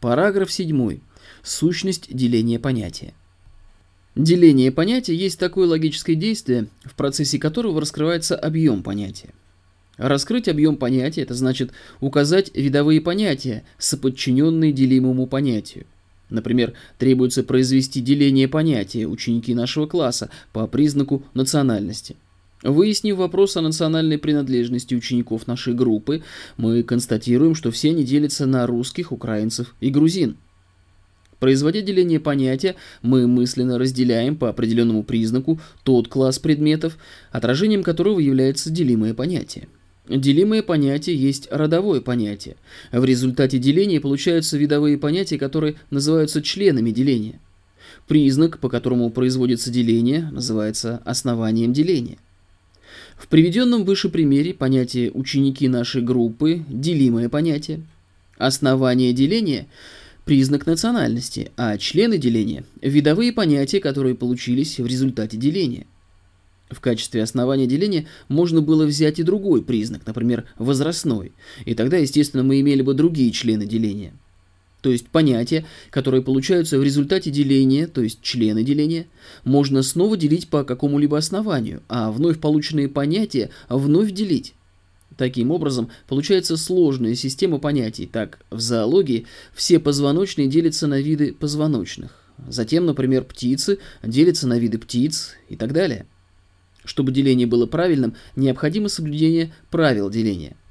Параграф 7. Сущность деления понятия. Деление понятия есть такое логическое действие, в процессе которого раскрывается объем понятия. Раскрыть объем понятия – это значит указать видовые понятия, соподчиненные делимому понятию. Например, требуется произвести деление понятия ученики нашего класса по признаку национальности. Выяснив вопрос о национальной принадлежности учеников нашей группы, мы констатируем, что все они делятся на русских, украинцев и грузин. Производя деление понятия, мы мысленно разделяем по определенному признаку тот класс предметов, отражением которого является делимое понятие. Делимое понятие есть родовое понятие. В результате деления получаются видовые понятия, которые называются членами деления. Признак, по которому производится деление, называется основанием деления. В приведенном выше примере понятие «ученики нашей группы» – делимое понятие. Основание деления – признак национальности, а члены деления – видовые понятия, которые получились в результате деления – в качестве основания деления можно было взять и другой признак, например, возрастной, и тогда, естественно, мы имели бы другие члены деления. То есть понятия, которые получаются в результате деления, то есть члены деления, можно снова делить по какому-либо основанию, а вновь полученные понятия вновь делить. Таким образом, получается сложная система понятий. Так, в зоологии все позвоночные делятся на виды позвоночных. Затем, например, птицы делятся на виды птиц и так далее. Чтобы деление было правильным, необходимо соблюдение правил деления –